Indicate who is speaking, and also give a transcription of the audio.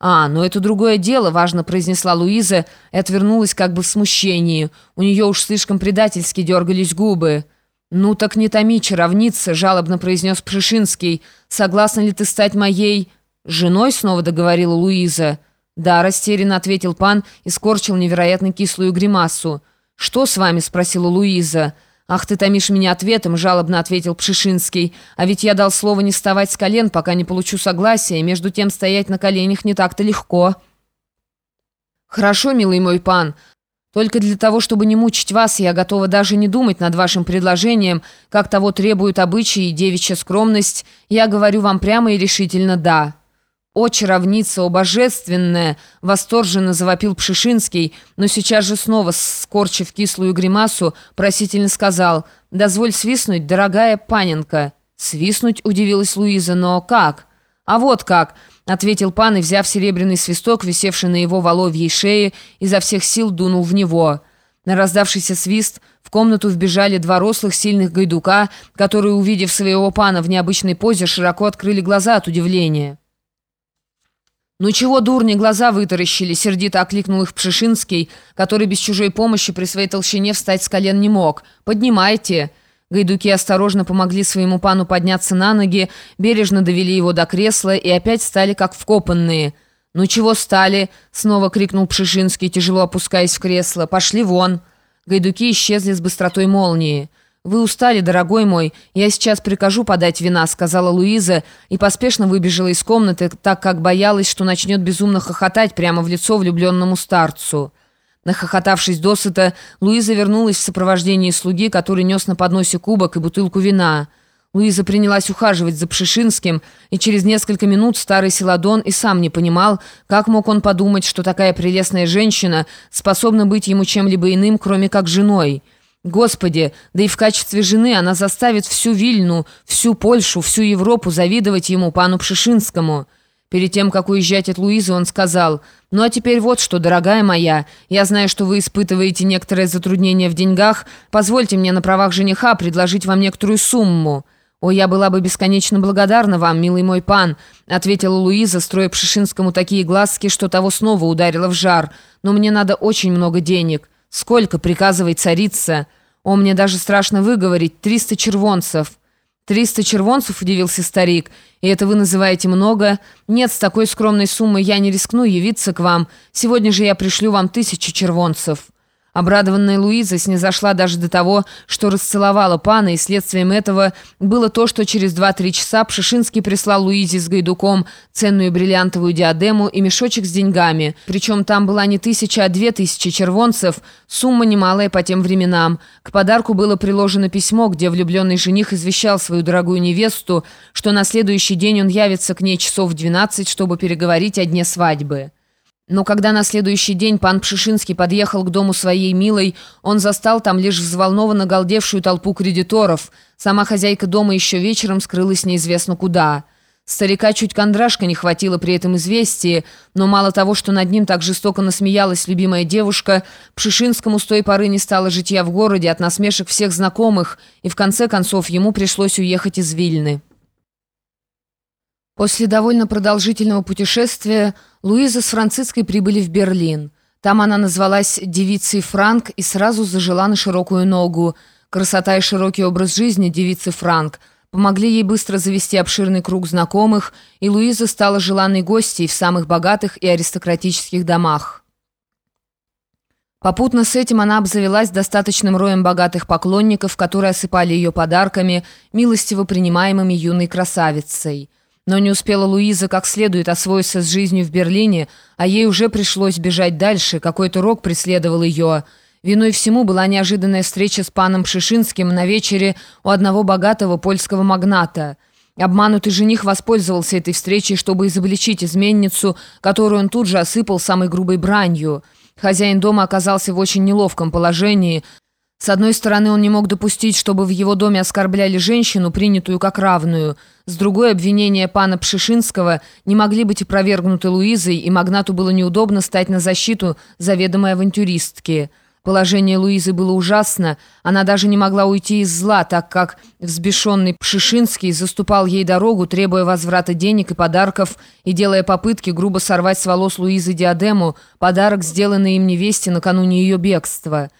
Speaker 1: «А, ну это другое дело», — важно произнесла Луиза и отвернулась как бы в смущении. У нее уж слишком предательски дергались губы. «Ну так не томи, чаровница», — жалобно произнес Пшишинский. «Согласна ли ты стать моей...» «Женой?» — снова договорила Луиза. «Да», — растерянно ответил пан и скорчил невероятно кислую гримасу. «Что с вами?» — спросила Луиза. «Ах, ты томишь меня ответом», — жалобно ответил Пшишинский. «А ведь я дал слово не вставать с колен, пока не получу согласия, и между тем стоять на коленях не так-то легко». «Хорошо, милый мой пан. Только для того, чтобы не мучить вас, я готова даже не думать над вашим предложением, как того требуют обычаи и девичья скромность. Я говорю вам прямо и решительно «да». «О, чаровница, о, божественная!» — восторженно завопил Пшишинский, но сейчас же снова, скорчив кислую гримасу, просительно сказал «Дозволь свистнуть, дорогая паненка». «Свистнуть?» — удивилась Луиза, «но как?» «А вот как!» — ответил пан и, взяв серебряный свисток, висевший на его воловьей шее, изо всех сил дунул в него. На раздавшийся свист в комнату вбежали два рослых сильных гайдука, которые, увидев своего пана в необычной позе, широко открыли глаза от удивления. «Ну чего, дурни, глаза вытаращили?» — сердито окликнул их Пшишинский, который без чужой помощи при своей толщине встать с колен не мог. «Поднимайте!» Гайдуки осторожно помогли своему пану подняться на ноги, бережно довели его до кресла и опять стали как вкопанные. «Ну чего стали?» — снова крикнул Пшишинский, тяжело опускаясь в кресло. «Пошли вон!» Гайдуки исчезли с быстротой молнии. «Вы устали, дорогой мой. Я сейчас прикажу подать вина», — сказала Луиза и поспешно выбежала из комнаты, так как боялась, что начнет безумно хохотать прямо в лицо влюбленному старцу. Нахохотавшись досыта, Луиза вернулась в сопровождении слуги, который нес на подносе кубок и бутылку вина. Луиза принялась ухаживать за Пшишинским, и через несколько минут старый Селадон и сам не понимал, как мог он подумать, что такая прелестная женщина способна быть ему чем-либо иным, кроме как женой. Господи, да и в качестве жены она заставит всю Вильну, всю Польшу, всю Европу завидовать ему, пану Пшишинскому. Перед тем, как уезжать от Луизы, он сказал, «Ну а теперь вот что, дорогая моя, я знаю, что вы испытываете некоторое затруднение в деньгах, позвольте мне на правах жениха предложить вам некоторую сумму». «О, я была бы бесконечно благодарна вам, милый мой пан», ответила Луиза, строя Пшишинскому такие глазки, что того снова ударило в жар. «Но мне надо очень много денег». «Сколько?» — приказывает царица. «О, мне даже страшно выговорить. Триста червонцев». «Триста червонцев?» — удивился старик. «И это вы называете много? Нет, с такой скромной суммой я не рискну явиться к вам. Сегодня же я пришлю вам тысячу червонцев». Обрадованная Луиза снизошла даже до того, что расцеловала пана, и следствием этого было то, что через 2-3 часа Пшишинский прислал Луизе с Гайдуком ценную бриллиантовую диадему и мешочек с деньгами. Причем там была не тысяча, а две тысячи червонцев, сумма немалая по тем временам. К подарку было приложено письмо, где влюбленный жених извещал свою дорогую невесту, что на следующий день он явится к ней часов в 12, чтобы переговорить о дне свадьбы. Но когда на следующий день пан Пшишинский подъехал к дому своей милой, он застал там лишь взволнованно галдевшую толпу кредиторов. Сама хозяйка дома еще вечером скрылась неизвестно куда. Старика чуть кондрашка не хватило при этом известии, но мало того, что над ним так жестоко насмеялась любимая девушка, Пшишинскому с той поры не стало житья в городе от насмешек всех знакомых, и в конце концов ему пришлось уехать из Вильны. После довольно продолжительного путешествия Луиза с Франциской прибыли в Берлин. Там она назвалась девицей Франк и сразу зажила на широкую ногу. Красота и широкий образ жизни девицы Франк помогли ей быстро завести обширный круг знакомых, и Луиза стала желанной гостьей в самых богатых и аристократических домах. Попутно с этим она обзавелась достаточным роем богатых поклонников, которые осыпали ее подарками, милостиво принимаемыми юной красавицей. Но не успела Луиза как следует освоиться с жизнью в Берлине, а ей уже пришлось бежать дальше, какой-то рок преследовал ее. Виной всему была неожиданная встреча с паном Шишинским на вечере у одного богатого польского магната. Обманутый жених воспользовался этой встречей, чтобы изобличить изменницу, которую он тут же осыпал самой грубой бранью. Хозяин дома оказался в очень неловком положении – с одной стороны, он не мог допустить, чтобы в его доме оскорбляли женщину, принятую как равную. С другой, обвинения пана Пшишинского не могли быть опровергнуты Луизой, и магнату было неудобно стать на защиту заведомой авантюристки. Положение Луизы было ужасно, она даже не могла уйти из зла, так как взбешенный Пшишинский заступал ей дорогу, требуя возврата денег и подарков и делая попытки грубо сорвать с волос Луизы диадему, подарок, сделанный им невесте накануне ее бегства.